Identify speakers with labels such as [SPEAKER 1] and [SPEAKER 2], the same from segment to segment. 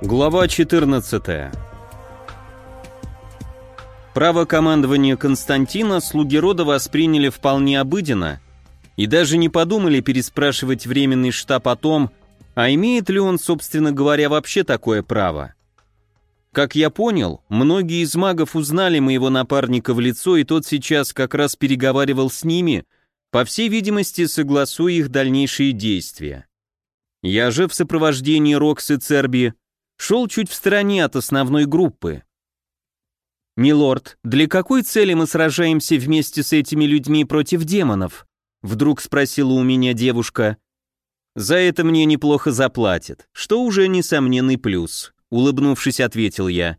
[SPEAKER 1] Глава 14. Право командования Константина слуги рода восприняли вполне обыденно и даже не подумали переспрашивать временный штаб о том, а имеет ли он, собственно говоря, вообще такое право. Как я понял, многие из магов узнали моего напарника в лицо, и тот сейчас как раз переговаривал с ними, по всей видимости, согласуя их дальнейшие действия. Я же в сопровождении Рокс и Церби шел чуть в стороне от основной группы. «Милорд, для какой цели мы сражаемся вместе с этими людьми против демонов?» Вдруг спросила у меня девушка. «За это мне неплохо заплатят, что уже несомненный плюс», улыбнувшись, ответил я.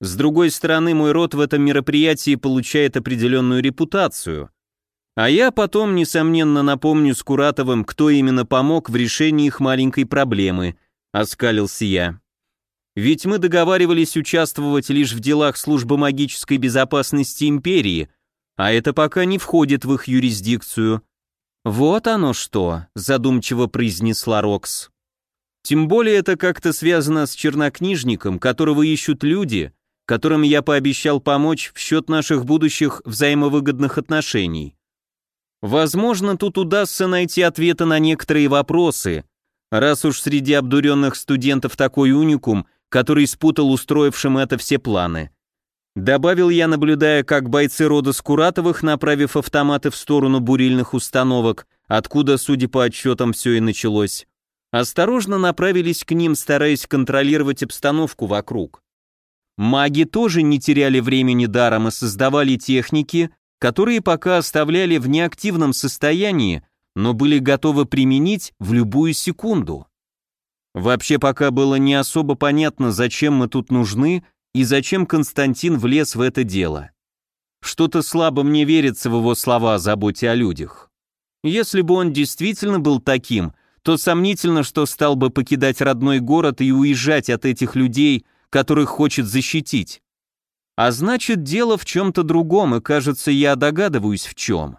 [SPEAKER 1] «С другой стороны, мой род в этом мероприятии получает определенную репутацию. А я потом, несомненно, напомню Скуратовым, кто именно помог в решении их маленькой проблемы», оскалился я. Ведь мы договаривались участвовать лишь в делах службы магической безопасности империи, а это пока не входит в их юрисдикцию. Вот оно что, задумчиво произнесла Рокс. Тем более это как-то связано с чернокнижником, которого ищут люди, которым я пообещал помочь в счет наших будущих взаимовыгодных отношений. Возможно, тут удастся найти ответы на некоторые вопросы, раз уж среди обдуренных студентов такой уникум, который спутал устроившим это все планы. Добавил я, наблюдая, как бойцы рода Скуратовых, направив автоматы в сторону бурильных установок, откуда, судя по отчетам, все и началось, осторожно направились к ним, стараясь контролировать обстановку вокруг. Маги тоже не теряли времени даром и создавали техники, которые пока оставляли в неактивном состоянии, но были готовы применить в любую секунду. Вообще пока было не особо понятно, зачем мы тут нужны и зачем Константин влез в это дело. Что-то слабо мне верится в его слова о заботе о людях. Если бы он действительно был таким, то сомнительно, что стал бы покидать родной город и уезжать от этих людей, которых хочет защитить. А значит, дело в чем-то другом, и, кажется, я догадываюсь в чем.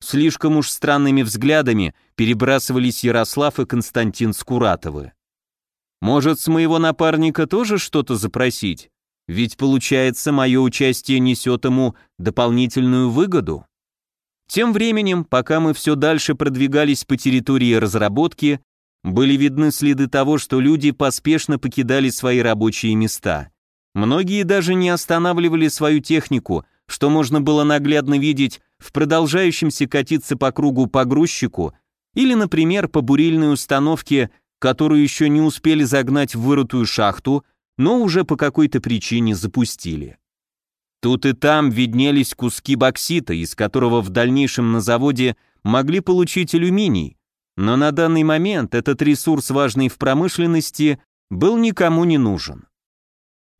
[SPEAKER 1] Слишком уж странными взглядами перебрасывались Ярослав и Константин Скуратовы. Может, с моего напарника тоже что-то запросить? Ведь, получается, мое участие несет ему дополнительную выгоду. Тем временем, пока мы все дальше продвигались по территории разработки, были видны следы того, что люди поспешно покидали свои рабочие места. Многие даже не останавливали свою технику, что можно было наглядно видеть в продолжающемся катиться по кругу погрузчику или, например, по бурильной установке которую еще не успели загнать в вырытую шахту, но уже по какой-то причине запустили. Тут и там виднелись куски боксита, из которого в дальнейшем на заводе могли получить алюминий, но на данный момент этот ресурс, важный в промышленности, был никому не нужен.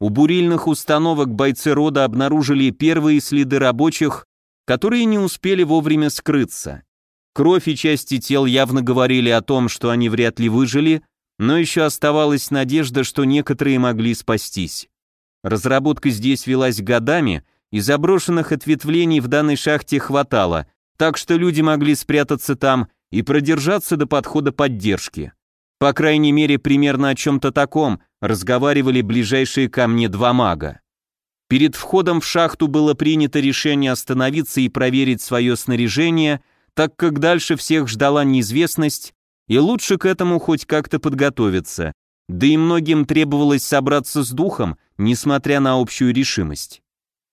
[SPEAKER 1] У бурильных установок бойцы рода обнаружили первые следы рабочих, которые не успели вовремя скрыться. Кровь и части тел явно говорили о том, что они вряд ли выжили, но еще оставалась надежда, что некоторые могли спастись. Разработка здесь велась годами, и заброшенных ответвлений в данной шахте хватало, так что люди могли спрятаться там и продержаться до подхода поддержки. По крайней мере, примерно о чем-то таком разговаривали ближайшие ко мне два мага. Перед входом в шахту было принято решение остановиться и проверить свое снаряжение – так как дальше всех ждала неизвестность, и лучше к этому хоть как-то подготовиться, да и многим требовалось собраться с духом, несмотря на общую решимость.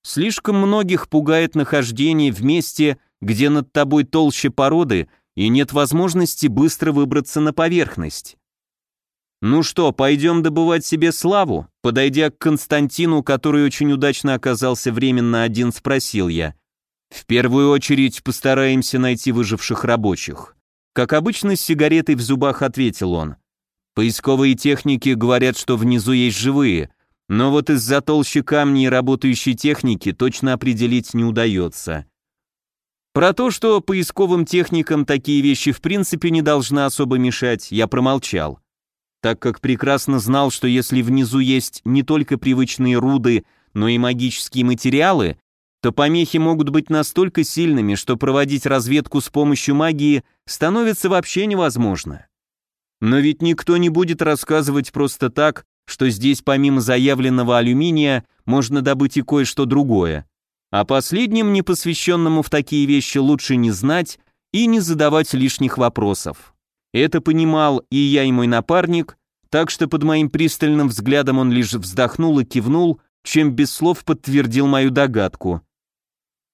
[SPEAKER 1] Слишком многих пугает нахождение в месте, где над тобой толще породы, и нет возможности быстро выбраться на поверхность. «Ну что, пойдем добывать себе славу?» Подойдя к Константину, который очень удачно оказался временно один, спросил я. В первую очередь постараемся найти выживших рабочих. Как обычно, с сигаретой в зубах ответил он. Поисковые техники говорят, что внизу есть живые, но вот из-за толщи камней работающей техники точно определить не удается. Про то, что поисковым техникам такие вещи в принципе не должны особо мешать, я промолчал, так как прекрасно знал, что если внизу есть не только привычные руды, но и магические материалы, то помехи могут быть настолько сильными, что проводить разведку с помощью магии становится вообще невозможно. Но ведь никто не будет рассказывать просто так, что здесь помимо заявленного алюминия можно добыть и кое-что другое. А последним, непосвященному в такие вещи, лучше не знать и не задавать лишних вопросов. Это понимал и я, и мой напарник, так что под моим пристальным взглядом он лишь вздохнул и кивнул, чем без слов подтвердил мою догадку.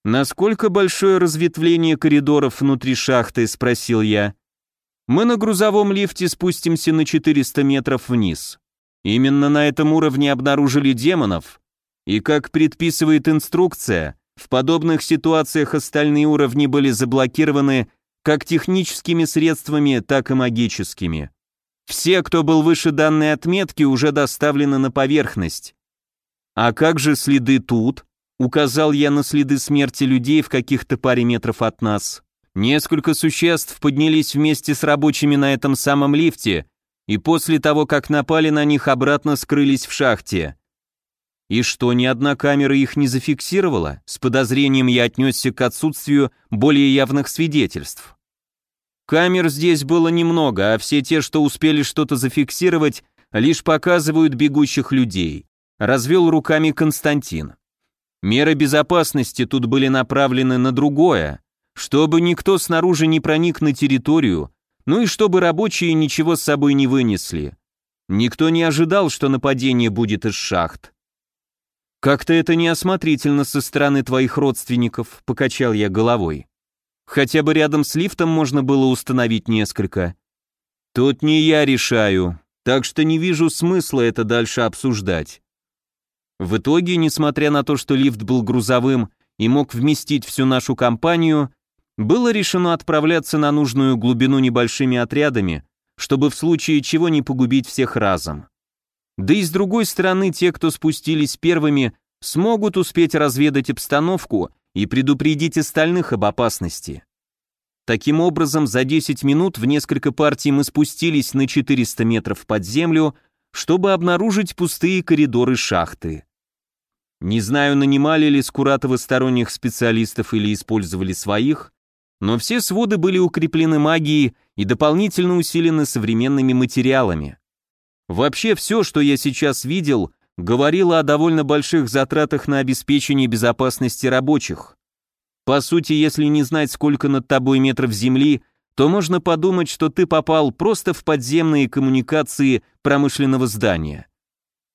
[SPEAKER 1] «Насколько большое разветвление коридоров внутри шахты?» – спросил я. «Мы на грузовом лифте спустимся на 400 метров вниз. Именно на этом уровне обнаружили демонов. И как предписывает инструкция, в подобных ситуациях остальные уровни были заблокированы как техническими средствами, так и магическими. Все, кто был выше данной отметки, уже доставлены на поверхность. А как же следы тут? Указал я на следы смерти людей в каких-то паре метров от нас. Несколько существ поднялись вместе с рабочими на этом самом лифте, и после того, как напали на них, обратно скрылись в шахте. И что, ни одна камера их не зафиксировала? С подозрением я отнесся к отсутствию более явных свидетельств. Камер здесь было немного, а все те, что успели что-то зафиксировать, лишь показывают бегущих людей. Развел руками Константин. Меры безопасности тут были направлены на другое, чтобы никто снаружи не проник на территорию, ну и чтобы рабочие ничего с собой не вынесли. Никто не ожидал, что нападение будет из шахт. «Как-то это неосмотрительно со стороны твоих родственников», — покачал я головой. «Хотя бы рядом с лифтом можно было установить несколько». «Тут не я решаю, так что не вижу смысла это дальше обсуждать. В итоге, несмотря на то, что лифт был грузовым и мог вместить всю нашу компанию, было решено отправляться на нужную глубину небольшими отрядами, чтобы в случае чего не погубить всех разом. Да и с другой стороны, те, кто спустились первыми, смогут успеть разведать обстановку и предупредить остальных об опасности. Таким образом, за 10 минут в несколько партий мы спустились на 400 метров под землю, чтобы обнаружить пустые коридоры шахты. Не знаю, нанимали ли Скуратова сторонних специалистов или использовали своих, но все своды были укреплены магией и дополнительно усилены современными материалами. Вообще все, что я сейчас видел, говорило о довольно больших затратах на обеспечение безопасности рабочих. По сути, если не знать, сколько над тобой метров земли, то можно подумать, что ты попал просто в подземные коммуникации промышленного здания.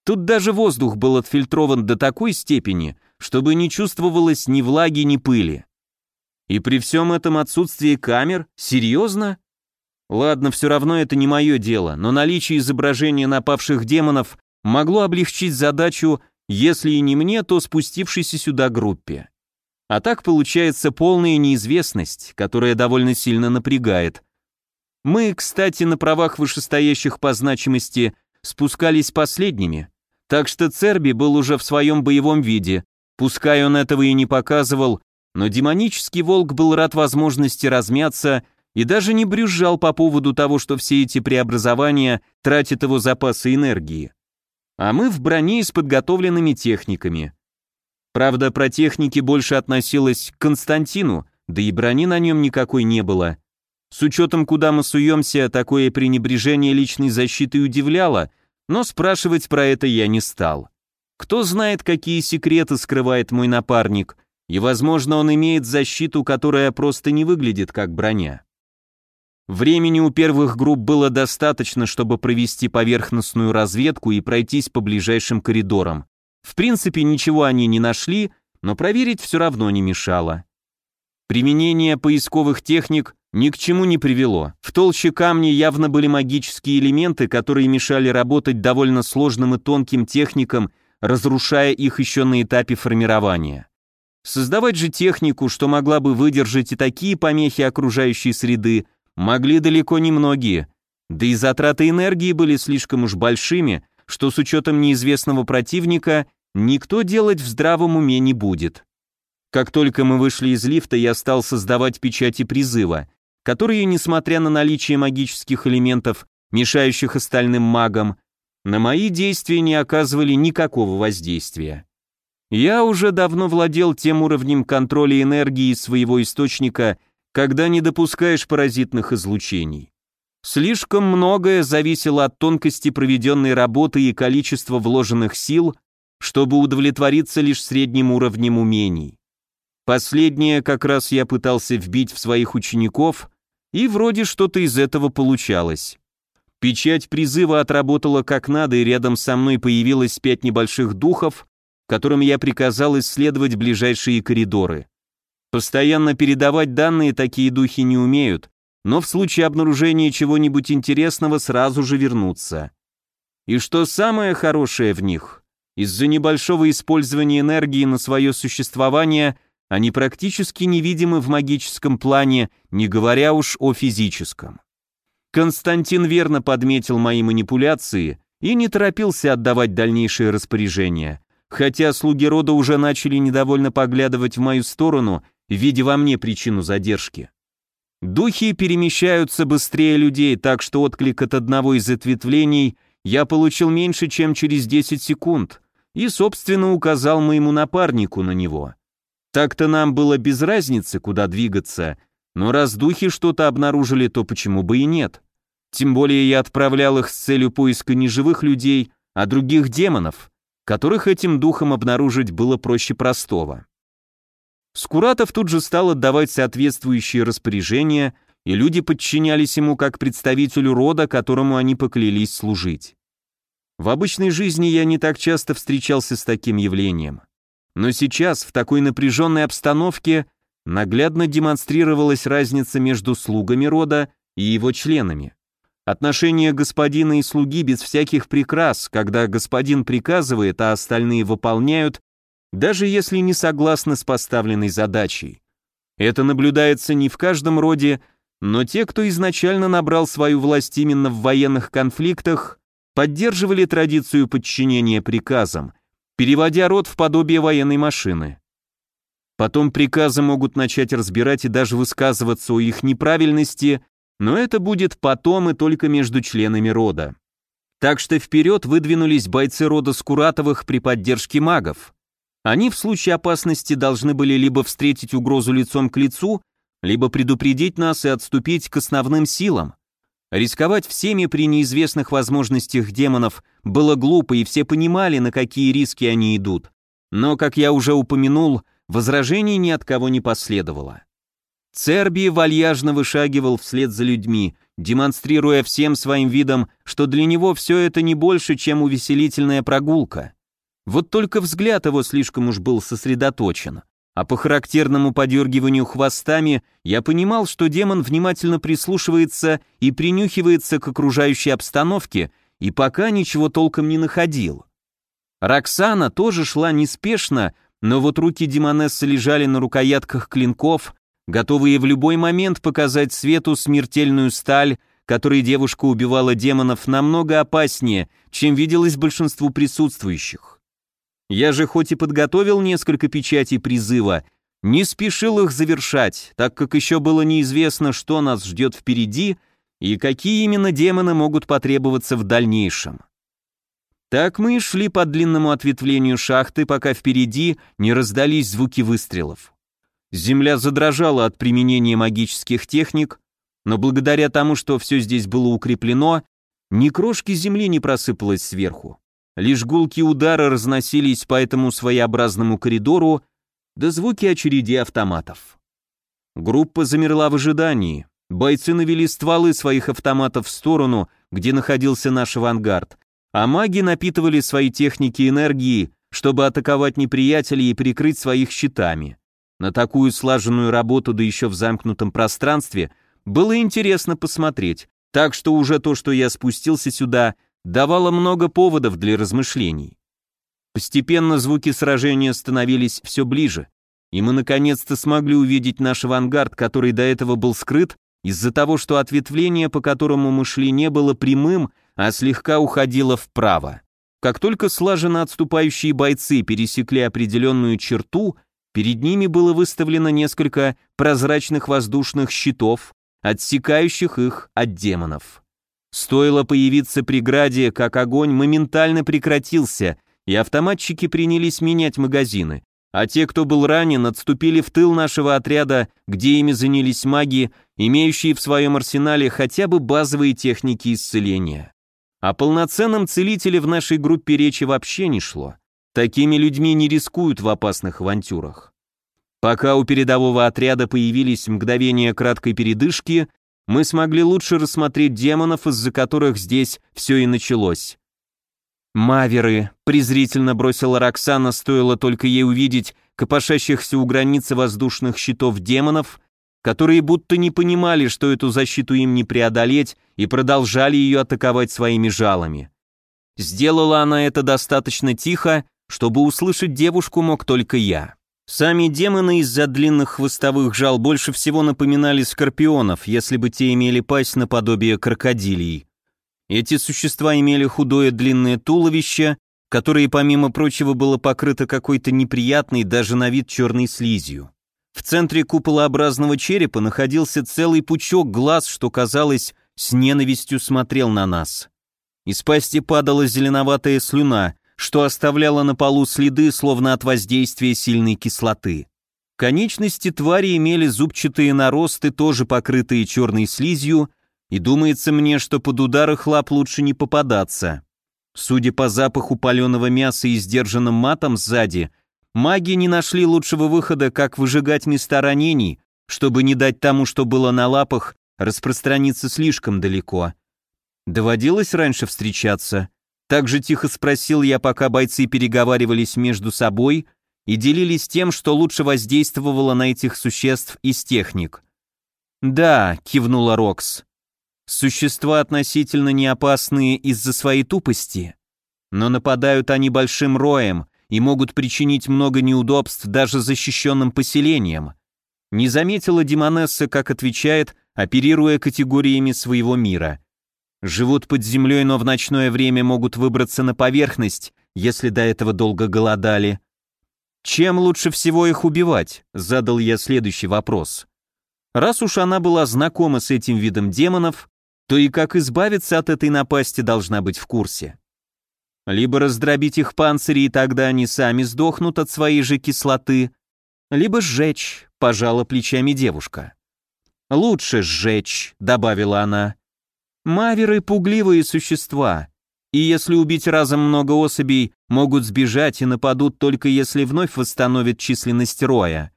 [SPEAKER 1] Тут даже воздух был отфильтрован до такой степени, чтобы не чувствовалось ни влаги, ни пыли. И при всем этом отсутствии камер? Серьезно? Ладно, все равно это не мое дело, но наличие изображения напавших демонов могло облегчить задачу, если и не мне, то спустившейся сюда группе. А так получается полная неизвестность, которая довольно сильно напрягает. Мы, кстати, на правах вышестоящих по значимости спускались последними, так что Церби был уже в своем боевом виде, пускай он этого и не показывал, но демонический волк был рад возможности размяться и даже не брюзжал по поводу того, что все эти преобразования тратят его запасы энергии. А мы в броне с подготовленными техниками. Правда, про техники больше относилось к Константину, да и брони на нем никакой не было. С учетом, куда мы суемся, такое пренебрежение личной защитой удивляло — но спрашивать про это я не стал. Кто знает, какие секреты скрывает мой напарник, и, возможно, он имеет защиту, которая просто не выглядит как броня. Времени у первых групп было достаточно, чтобы провести поверхностную разведку и пройтись по ближайшим коридорам. В принципе, ничего они не нашли, но проверить все равно не мешало. Применение поисковых техник ни к чему не привело. В толще камня явно были магические элементы, которые мешали работать довольно сложным и тонким техникам, разрушая их еще на этапе формирования. Создавать же технику, что могла бы выдержать и такие помехи окружающей среды, могли далеко не многие, да и затраты энергии были слишком уж большими, что с учетом неизвестного противника никто делать в здравом уме не будет. Как только мы вышли из лифта, я стал создавать печати призыва, которые, несмотря на наличие магических элементов, мешающих остальным магам, на мои действия не оказывали никакого воздействия. Я уже давно владел тем уровнем контроля энергии своего источника, когда не допускаешь паразитных излучений. Слишком многое зависело от тонкости проведенной работы и количества вложенных сил, чтобы удовлетвориться лишь средним уровнем умений. Последнее как раз я пытался вбить в своих учеников, и вроде что-то из этого получалось. Печать призыва отработала как надо, и рядом со мной появилось пять небольших духов, которым я приказал исследовать ближайшие коридоры. Постоянно передавать данные такие духи не умеют, но в случае обнаружения чего-нибудь интересного сразу же вернутся. И что самое хорошее в них, из-за небольшого использования энергии на свое существование они практически невидимы в магическом плане, не говоря уж о физическом. Константин верно подметил мои манипуляции и не торопился отдавать дальнейшие распоряжения, хотя слуги рода уже начали недовольно поглядывать в мою сторону, видя во мне причину задержки. Духи перемещаются быстрее людей, так что отклик от одного из ответвлений я получил меньше, чем через 10 секунд, и, собственно, указал моему напарнику на него. Так-то нам было без разницы, куда двигаться, но раз духи что-то обнаружили, то почему бы и нет? Тем более я отправлял их с целью поиска не живых людей, а других демонов, которых этим духом обнаружить было проще простого. Скуратов тут же стал отдавать соответствующие распоряжения, и люди подчинялись ему как представителю рода, которому они поклялись служить. В обычной жизни я не так часто встречался с таким явлением. Но сейчас, в такой напряженной обстановке, наглядно демонстрировалась разница между слугами рода и его членами. Отношение господина и слуги без всяких прикрас, когда господин приказывает, а остальные выполняют, даже если не согласны с поставленной задачей. Это наблюдается не в каждом роде, но те, кто изначально набрал свою власть именно в военных конфликтах, поддерживали традицию подчинения приказам, переводя род в подобие военной машины. Потом приказы могут начать разбирать и даже высказываться о их неправильности, но это будет потом и только между членами рода. Так что вперед выдвинулись бойцы рода Скуратовых при поддержке магов. Они в случае опасности должны были либо встретить угрозу лицом к лицу, либо предупредить нас и отступить к основным силам. Рисковать всеми при неизвестных возможностях демонов было глупо, и все понимали, на какие риски они идут. Но, как я уже упомянул, возражений ни от кого не последовало. Церби вальяжно вышагивал вслед за людьми, демонстрируя всем своим видом, что для него все это не больше, чем увеселительная прогулка. Вот только взгляд его слишком уж был сосредоточен. А по характерному подергиванию хвостами я понимал, что демон внимательно прислушивается и принюхивается к окружающей обстановке, и пока ничего толком не находил. Роксана тоже шла неспешно, но вот руки демонессы лежали на рукоятках клинков, готовые в любой момент показать свету смертельную сталь, которой девушка убивала демонов намного опаснее, чем виделось большинству присутствующих. Я же хоть и подготовил несколько печатей призыва, не спешил их завершать, так как еще было неизвестно, что нас ждет впереди и какие именно демоны могут потребоваться в дальнейшем. Так мы и шли по длинному ответвлению шахты, пока впереди не раздались звуки выстрелов. Земля задрожала от применения магических техник, но благодаря тому, что все здесь было укреплено, ни крошки земли не просыпалось сверху. Лишь гулки удара разносились по этому своеобразному коридору, да звуки очереди автоматов. Группа замерла в ожидании. Бойцы навели стволы своих автоматов в сторону, где находился наш авангард, а маги напитывали свои техники энергией, чтобы атаковать неприятелей и прикрыть своих щитами. На такую слаженную работу, да еще в замкнутом пространстве, было интересно посмотреть, так что уже то, что я спустился сюда, давало много поводов для размышлений. Постепенно звуки сражения становились все ближе, и мы наконец-то смогли увидеть наш авангард, который до этого был скрыт из-за того, что ответвление, по которому мы шли, не было прямым, а слегка уходило вправо. Как только слаженно отступающие бойцы пересекли определенную черту, перед ними было выставлено несколько прозрачных воздушных щитов, отсекающих их от демонов. Стоило появиться преграде, как огонь моментально прекратился, и автоматчики принялись менять магазины. а те, кто был ранен, отступили в тыл нашего отряда, где ими занялись маги, имеющие в своем арсенале хотя бы базовые техники исцеления. О полноценном целителе в нашей группе речи вообще не шло. Такими людьми не рискуют в опасных авантюрах. Пока у передового отряда появились мгновения краткой передышки, мы смогли лучше рассмотреть демонов, из-за которых здесь все и началось. «Маверы», — презрительно бросила Роксана, стоило только ей увидеть копошащихся у границы воздушных щитов демонов, которые будто не понимали, что эту защиту им не преодолеть, и продолжали ее атаковать своими жалами. Сделала она это достаточно тихо, чтобы услышать девушку мог только я. Сами демоны из-за длинных хвостовых жал больше всего напоминали скорпионов, если бы те имели пасть наподобие крокодилий. Эти существа имели худое длинное туловище, которое, помимо прочего, было покрыто какой-то неприятной даже на вид черной слизью. В центре куполообразного черепа находился целый пучок глаз, что, казалось, с ненавистью смотрел на нас. Из пасти падала зеленоватая слюна, что оставляло на полу следы, словно от воздействия сильной кислоты. Конечности твари имели зубчатые наросты, тоже покрытые черной слизью, и думается мне, что под удары лап лучше не попадаться. Судя по запаху паленого мяса и сдержанным матом сзади, маги не нашли лучшего выхода, как выжигать места ранений, чтобы не дать тому, что было на лапах, распространиться слишком далеко. Доводилось раньше встречаться. Так же тихо спросил я, пока бойцы переговаривались между собой и делились тем, что лучше воздействовало на этих существ из техник. «Да», — кивнула Рокс, — «существа относительно не опасные из-за своей тупости, но нападают они большим роем и могут причинить много неудобств даже защищенным поселениям». Не заметила Димонесса, как отвечает, оперируя категориями своего мира. Живут под землей, но в ночное время могут выбраться на поверхность, если до этого долго голодали. Чем лучше всего их убивать? Задал я следующий вопрос. Раз уж она была знакома с этим видом демонов, то и как избавиться от этой напасти должна быть в курсе. Либо раздробить их панцири, и тогда они сами сдохнут от своей же кислоты, либо сжечь, пожала плечами девушка. «Лучше сжечь», — добавила она. Маверы — пугливые существа, и если убить разом много особей, могут сбежать и нападут только если вновь восстановят численность роя.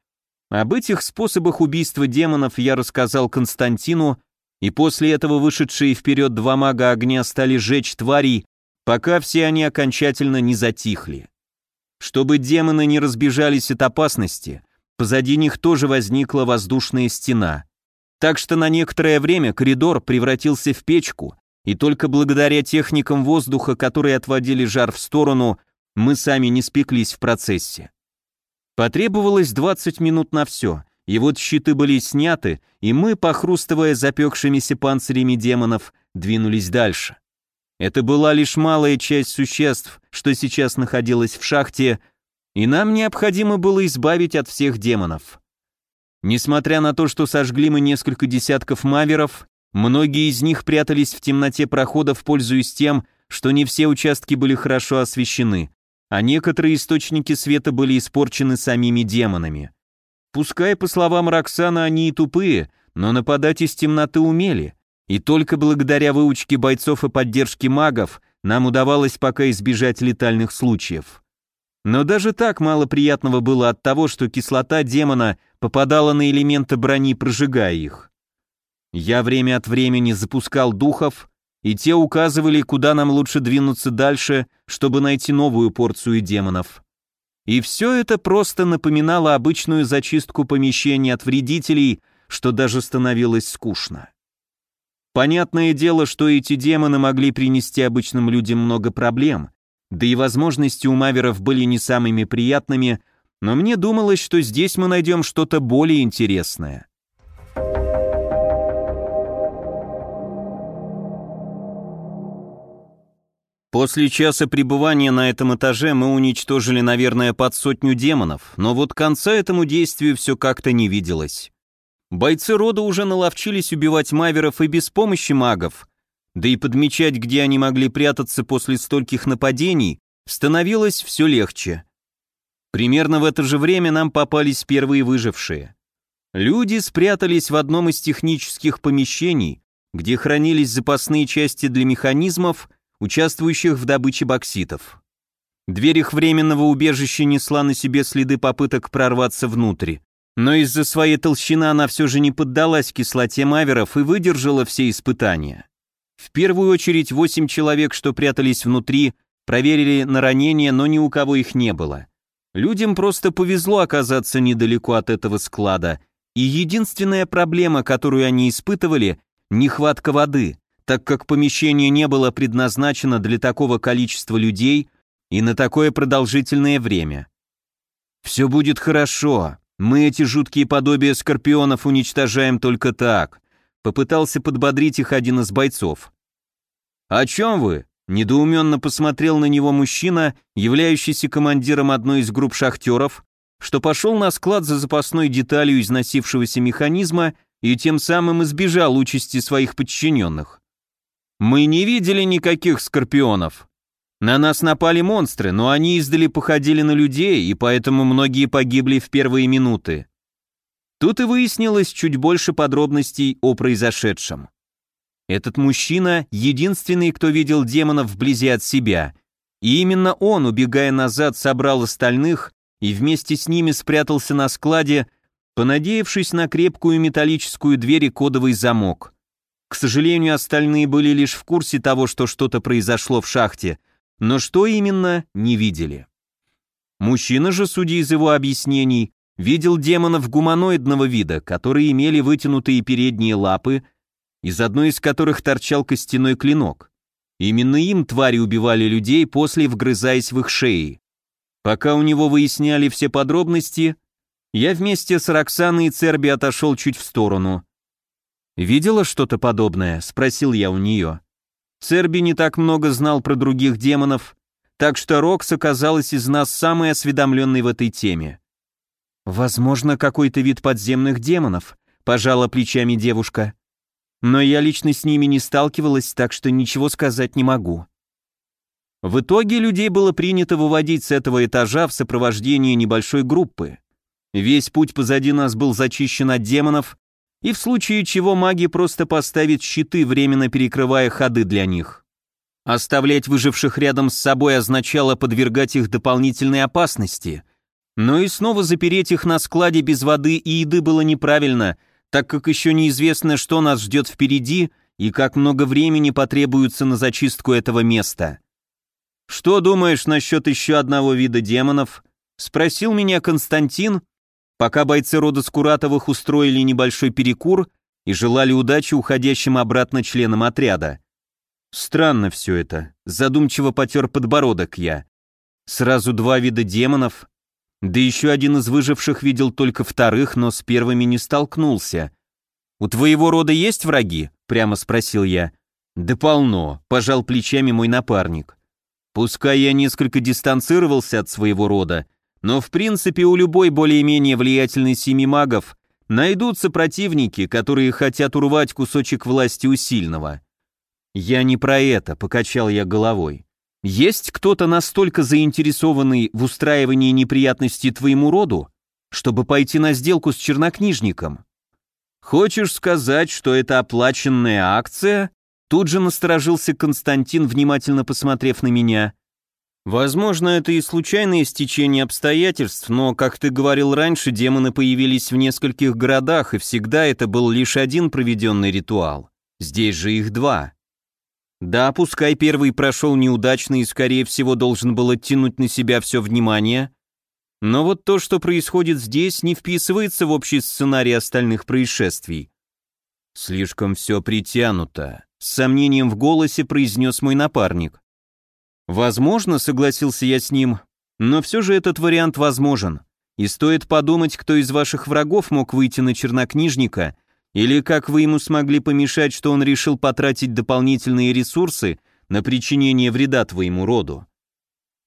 [SPEAKER 1] Об этих способах убийства демонов я рассказал Константину, и после этого вышедшие вперед два мага огня стали жечь тварей, пока все они окончательно не затихли. Чтобы демоны не разбежались от опасности, позади них тоже возникла воздушная стена. Так что на некоторое время коридор превратился в печку, и только благодаря техникам воздуха, которые отводили жар в сторону, мы сами не спеклись в процессе. Потребовалось 20 минут на все, и вот щиты были сняты, и мы, похрустывая запекшимися панцирями демонов, двинулись дальше. Это была лишь малая часть существ, что сейчас находилась в шахте, и нам необходимо было избавить от всех демонов. Несмотря на то, что сожгли мы несколько десятков маверов, многие из них прятались в темноте проходов, пользуясь тем, что не все участки были хорошо освещены, а некоторые источники света были испорчены самими демонами. Пускай, по словам Роксана, они и тупые, но нападать из темноты умели, и только благодаря выучке бойцов и поддержке магов нам удавалось пока избежать летальных случаев. Но даже так мало приятного было от того, что кислота демона попадала на элементы брони, прожигая их. Я время от времени запускал духов, и те указывали, куда нам лучше двинуться дальше, чтобы найти новую порцию демонов. И все это просто напоминало обычную зачистку помещений от вредителей, что даже становилось скучно. Понятное дело, что эти демоны могли принести обычным людям много проблем, да и возможности у маверов были не самыми приятными, но мне думалось, что здесь мы найдем что-то более интересное. После часа пребывания на этом этаже мы уничтожили, наверное, под сотню демонов, но вот конца этому действию все как-то не виделось. Бойцы рода уже наловчились убивать маверов и без помощи магов, да и подмечать, где они могли прятаться после стольких нападений, становилось все легче. Примерно в это же время нам попались первые выжившие. Люди спрятались в одном из технических помещений, где хранились запасные части для механизмов, участвующих в добыче бокситов. Дверь их временного убежища несла на себе следы попыток прорваться внутрь. Но из-за своей толщины она все же не поддалась кислоте маверов и выдержала все испытания. В первую очередь восемь человек, что прятались внутри, проверили на ранения, но ни у кого их не было. Людям просто повезло оказаться недалеко от этого склада, и единственная проблема, которую они испытывали – нехватка воды, так как помещение не было предназначено для такого количества людей и на такое продолжительное время. «Все будет хорошо, мы эти жуткие подобия скорпионов уничтожаем только так», попытался подбодрить их один из бойцов. «О чем вы?» – недоуменно посмотрел на него мужчина, являющийся командиром одной из групп шахтеров, что пошел на склад за запасной деталью износившегося механизма и тем самым избежал участи своих подчиненных. «Мы не видели никаких скорпионов. На нас напали монстры, но они издали походили на людей, и поэтому многие погибли в первые минуты». Тут и выяснилось чуть больше подробностей о произошедшем. Этот мужчина — единственный, кто видел демонов вблизи от себя, и именно он, убегая назад, собрал остальных и вместе с ними спрятался на складе, понадеявшись на крепкую металлическую дверь и кодовый замок. К сожалению, остальные были лишь в курсе того, что что-то произошло в шахте, но что именно, не видели. Мужчина же, судя из его объяснений, видел демонов гуманоидного вида, которые имели вытянутые передние лапы, из одной из которых торчал костяной клинок. Именно им твари убивали людей, после вгрызаясь в их шеи. Пока у него выясняли все подробности, я вместе с Роксаной и Церби отошел чуть в сторону. «Видела что-то подобное?» — спросил я у нее. Церби не так много знал про других демонов, так что Рокс оказалась из нас самой осведомленной в этой теме. «Возможно, какой-то вид подземных демонов», — пожала плечами девушка но я лично с ними не сталкивалась, так что ничего сказать не могу. В итоге людей было принято выводить с этого этажа в сопровождении небольшой группы. Весь путь позади нас был зачищен от демонов, и в случае чего маги просто поставят щиты, временно перекрывая ходы для них. Оставлять выживших рядом с собой означало подвергать их дополнительной опасности, но и снова запереть их на складе без воды и еды было неправильно – так как еще неизвестно, что нас ждет впереди и как много времени потребуется на зачистку этого места. «Что думаешь насчет еще одного вида демонов?» — спросил меня Константин, пока бойцы рода Скуратовых устроили небольшой перекур и желали удачи уходящим обратно членам отряда. Странно все это, задумчиво потер подбородок я. Сразу два вида демонов, да еще один из выживших видел только вторых, но с первыми не столкнулся. «У твоего рода есть враги?» — прямо спросил я. «Да полно», — пожал плечами мой напарник. «Пускай я несколько дистанцировался от своего рода, но в принципе у любой более-менее влиятельной семи магов найдутся противники, которые хотят урвать кусочек власти у сильного». «Я не про это», — покачал я головой. Есть кто-то настолько заинтересованный в устраивании неприятностей твоему роду, чтобы пойти на сделку с чернокнижником? Хочешь сказать, что это оплаченная акция? Тут же насторожился Константин, внимательно посмотрев на меня. Возможно, это и случайное стечение обстоятельств, но, как ты говорил раньше, демоны появились в нескольких городах, и всегда это был лишь один проведенный ритуал. Здесь же их два. Да, пускай первый прошел неудачно и, скорее всего, должен был оттянуть на себя все внимание, но вот то, что происходит здесь, не вписывается в общий сценарий остальных происшествий. Слишком все притянуто, с сомнением в голосе произнес мой напарник. Возможно, согласился я с ним, но все же этот вариант возможен. И стоит подумать, кто из ваших врагов мог выйти на чернокнижника или как вы ему смогли помешать, что он решил потратить дополнительные ресурсы на причинение вреда твоему роду?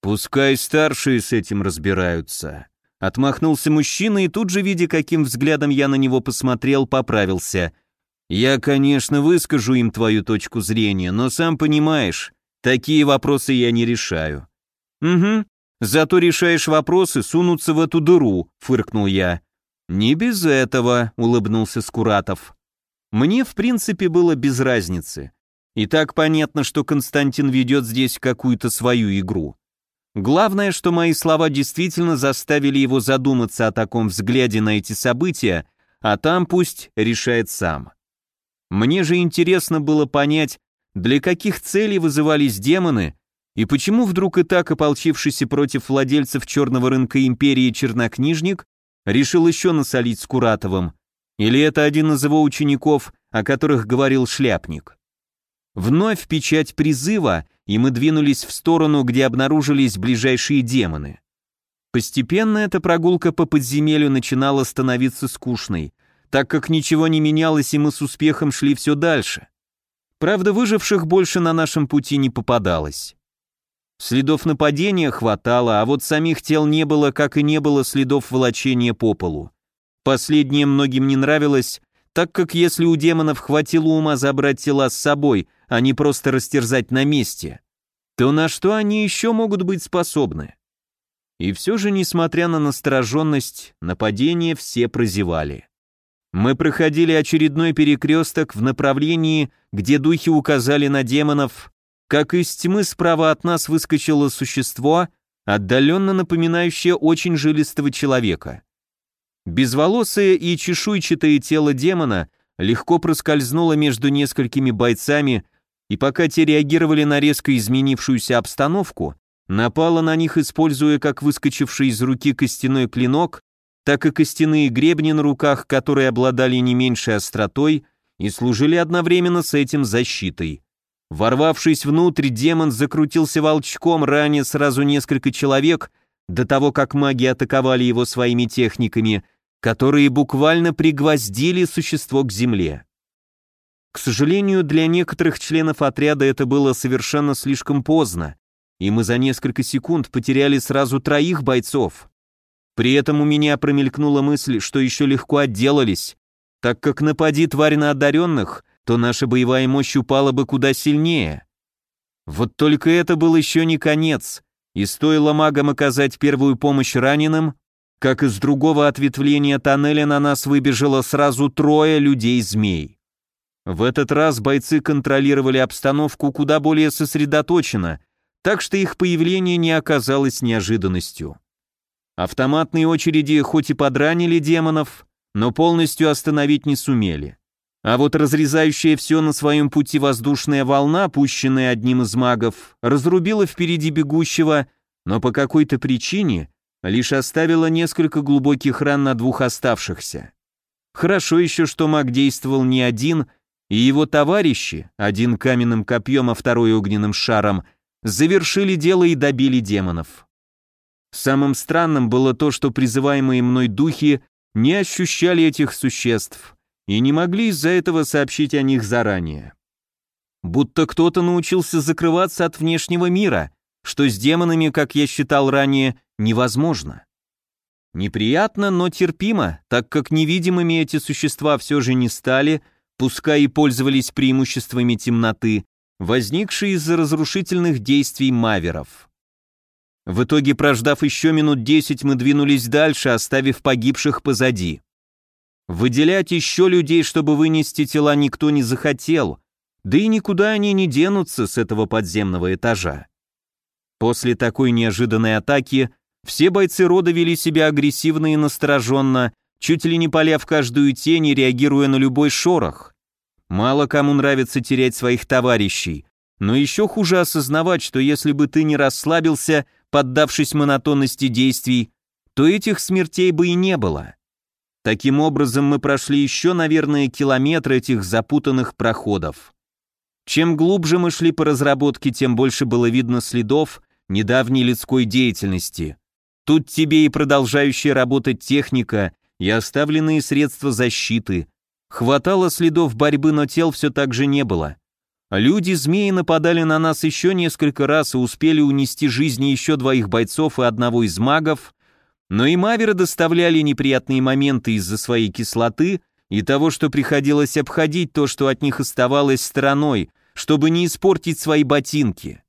[SPEAKER 1] Пускай старшие с этим разбираются. Отмахнулся мужчина и тут же, видя, каким взглядом я на него посмотрел, поправился. Я, конечно, выскажу им твою точку зрения, но сам понимаешь, такие вопросы я не решаю. Угу. Зато решаешь вопросы, сунуться в эту дыру», — фыркнул я. «Не без этого», — улыбнулся Скуратов. Мне, в принципе, было без разницы. И так понятно, что Константин ведет здесь какую-то свою игру. Главное, что мои слова действительно заставили его задуматься о таком взгляде на эти события, а там пусть решает сам. Мне же интересно было понять, для каких целей вызывались демоны и почему вдруг и так ополчившийся против владельцев черного рынка империи чернокнижник решил еще насолить Скуратовым? Или это один из его учеников, о которых говорил шляпник? Вновь печать призыва, и мы двинулись в сторону, где обнаружились ближайшие демоны. Постепенно эта прогулка по подземелью начинала становиться скучной, так как ничего не менялось, и мы с успехом шли все дальше. Правда, выживших больше на нашем пути не попадалось. Следов нападения хватало, а вот самих тел не было, как и не было следов волочения по полу. Последнее многим не нравилось, так как если у демонов хватило ума забрать тела с собой, а не просто растерзать на месте, то на что они еще могут быть способны? И все же, несмотря на настороженность, нападение все прозевали. Мы проходили очередной перекресток в направлении, где духи указали на демонов, как из тьмы справа от нас выскочило существо, отдаленно напоминающее очень жилистого человека. Безволосое и чешуйчатое тело демона легко проскользнуло между несколькими бойцами, и пока те реагировали на резко изменившуюся обстановку, напало на них, используя как выскочивший из руки костяной клинок, так и костяные гребни на руках, которые обладали не меньшей остротой и служили одновременно с этим защитой. Ворвавшись внутрь, демон закрутился волчком, ранее сразу несколько человек, до того, как маги атаковали его своими техниками – которые буквально пригвоздили существо к земле. К сожалению, для некоторых членов отряда это было совершенно слишком поздно, и мы за несколько секунд потеряли сразу троих бойцов. При этом у меня промелькнула мысль, что еще легко отделались, так как напади тварь на одаренных, то наша боевая мощь упала бы куда сильнее. Вот только это был еще не конец, и стоило магам оказать первую помощь раненым, как из другого ответвления тоннеля на нас выбежало сразу трое людей-змей. В этот раз бойцы контролировали обстановку куда более сосредоточенно, так что их появление не оказалось неожиданностью. Автоматные очереди хоть и подранили демонов, но полностью остановить не сумели. А вот разрезающая все на своем пути воздушная волна, пущенная одним из магов, разрубила впереди бегущего, но по какой-то причине лишь оставила несколько глубоких ран на двух оставшихся. Хорошо еще, что маг действовал не один, и его товарищи, один каменным копьем, а второй огненным шаром, завершили дело и добили демонов. Самым странным было то, что призываемые мной духи не ощущали этих существ и не могли из-за этого сообщить о них заранее. Будто кто-то научился закрываться от внешнего мира, что с демонами, как я считал ранее, невозможно. Неприятно, но терпимо, так как невидимыми эти существа все же не стали, пускай и пользовались преимуществами темноты, возникшей из-за разрушительных действий маверов. В итоге, прождав еще минут десять, мы двинулись дальше, оставив погибших позади. Выделять еще людей, чтобы вынести тела, никто не захотел, да и никуда они не денутся с этого подземного этажа. После такой неожиданной атаки все бойцы рода вели себя агрессивно и настороженно, чуть ли не поля в каждую тень и реагируя на любой шорох. Мало кому нравится терять своих товарищей, но еще хуже осознавать, что если бы ты не расслабился, поддавшись монотонности действий, то этих смертей бы и не было. Таким образом, мы прошли еще, наверное, километр этих запутанных проходов. Чем глубже мы шли по разработке, тем больше было видно следов недавней людской деятельности. Тут тебе и продолжающая работать техника, и оставленные средства защиты. Хватало следов борьбы, но тел все так же не было. Люди-змеи нападали на нас еще несколько раз и успели унести жизни еще двоих бойцов и одного из магов, но и маверы доставляли неприятные моменты из-за своей кислоты и того, что приходилось обходить то, что от них оставалось стороной, чтобы не испортить свои ботинки.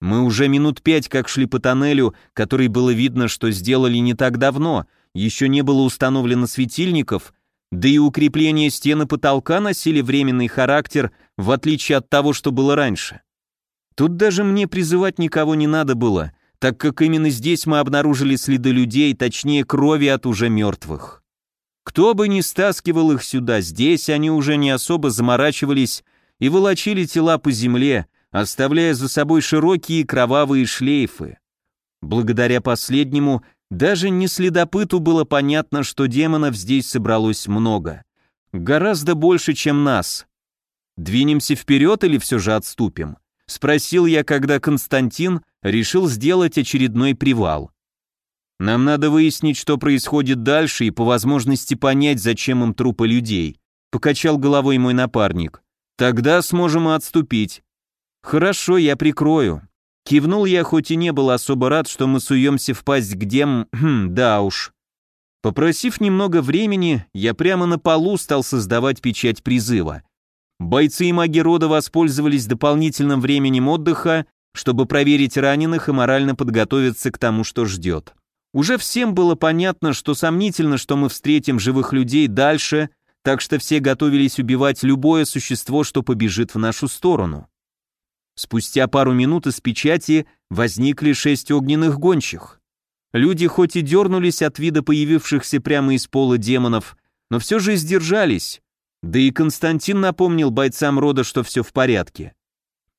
[SPEAKER 1] Мы уже минут пять как шли по тоннелю, который было видно, что сделали не так давно, еще не было установлено светильников, да и укрепления стены потолка носили временный характер, в отличие от того, что было раньше. Тут даже мне призывать никого не надо было, так как именно здесь мы обнаружили следы людей, точнее крови от уже мертвых. Кто бы ни стаскивал их сюда, здесь они уже не особо заморачивались и волочили тела по земле, оставляя за собой широкие кровавые шлейфы. Благодаря последнему, даже не следопыту было понятно, что демонов здесь собралось много. Гораздо больше, чем нас. Двинемся вперед или все же отступим? Спросил я, когда Константин решил сделать очередной привал. Нам надо выяснить, что происходит дальше, и по возможности понять, зачем им трупы людей. Покачал головой мой напарник. Тогда сможем и отступить. «Хорошо, я прикрою». Кивнул я, хоть и не был особо рад, что мы суемся в пасть к дем... Хм, да уж. Попросив немного времени, я прямо на полу стал создавать печать призыва. Бойцы и маги рода воспользовались дополнительным временем отдыха, чтобы проверить раненых и морально подготовиться к тому, что ждет. Уже всем было понятно, что сомнительно, что мы встретим живых людей дальше, так что все готовились убивать любое существо, что побежит в нашу сторону. Спустя пару минут из печати возникли шесть огненных гончих. Люди хоть и дернулись от вида появившихся прямо из пола демонов, но все же сдержались. Да и Константин напомнил бойцам рода, что все в порядке.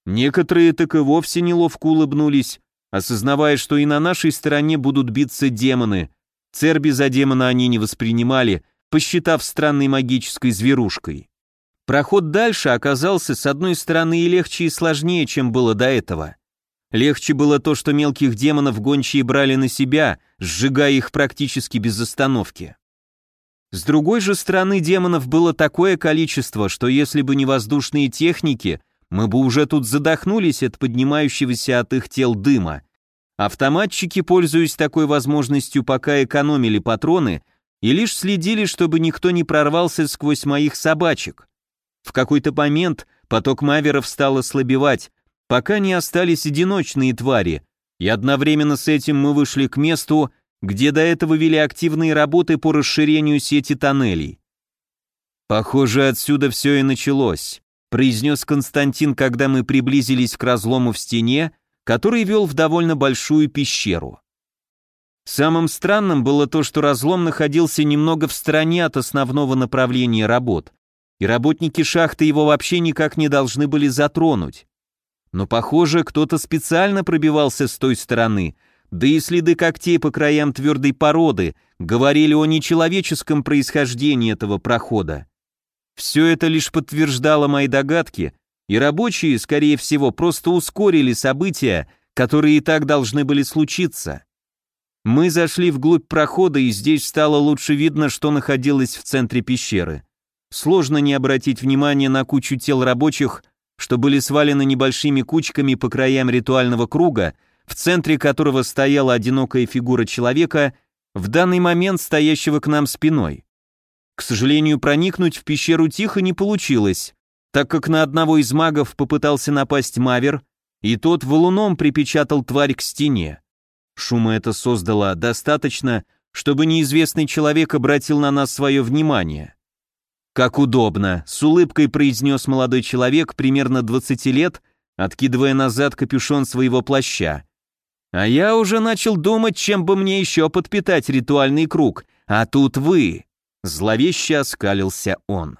[SPEAKER 1] Некоторые так и вовсе неловко улыбнулись, осознавая, что и на нашей стороне будут биться демоны. Церби за демона они не воспринимали, посчитав странной магической зверушкой. Проход дальше оказался с одной стороны и легче, и сложнее, чем было до этого. Легче было то, что мелких демонов гончие брали на себя, сжигая их практически без остановки. С другой же стороны демонов было такое количество, что если бы не воздушные техники, мы бы уже тут задохнулись от поднимающегося от их тел дыма. Автоматчики, пользуясь такой возможностью, пока экономили патроны и лишь следили, чтобы никто не прорвался сквозь моих собачек. В какой-то момент поток маверов стал ослабевать, пока не остались одиночные твари, и одновременно с этим мы вышли к месту, где до этого вели активные работы по расширению сети тоннелей. «Похоже, отсюда все и началось», произнес Константин, когда мы приблизились к разлому в стене, который вел в довольно большую пещеру. Самым странным было то, что разлом находился немного в стороне от основного направления работ, и работники шахты его вообще никак не должны были затронуть. Но, похоже, кто-то специально пробивался с той стороны, да и следы когтей по краям твердой породы говорили о нечеловеческом происхождении этого прохода. Все это лишь подтверждало мои догадки, и рабочие, скорее всего, просто ускорили события, которые и так должны были случиться. Мы зашли вглубь прохода, и здесь стало лучше видно, что находилось в центре пещеры. Сложно не обратить внимание на кучу тел рабочих, что были свалены небольшими кучками по краям ритуального круга, в центре которого стояла одинокая фигура человека, в данный момент стоящего к нам спиной. К сожалению, проникнуть в пещеру тихо не получилось, так как на одного из магов попытался напасть Мавер, и тот валуном припечатал тварь к стене. Шума это создало достаточно, чтобы неизвестный человек обратил на нас свое внимание. «Как удобно», — с улыбкой произнес молодой человек примерно 20 лет, откидывая назад капюшон своего плаща. «А я уже начал думать, чем бы мне еще подпитать ритуальный круг, а тут вы», — зловеще оскалился он.